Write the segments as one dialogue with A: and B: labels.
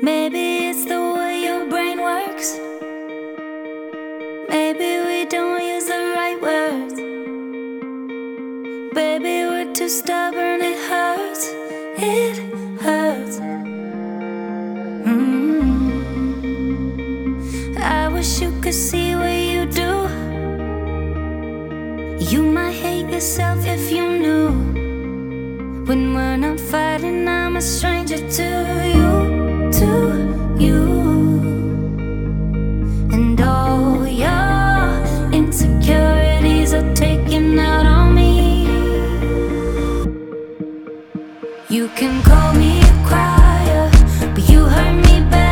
A: Maybe it's the way your brain works. Maybe we don't use the right words. Baby, we're too stubborn, it hurts. It hurts. Mm. I wish you could see what you do. You might hate yourself if you knew. When we're not fighting, I'm a stranger to You can call me a crier, but you hurt me bad.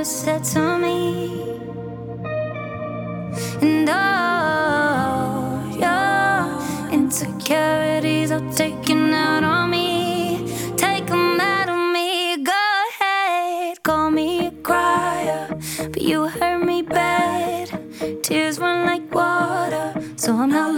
A: ever said to me. And all your insecurities are taken out on me. Take them out on me. Go ahead, call me a crier. But you hurt me bad. Tears run like water, so I'm not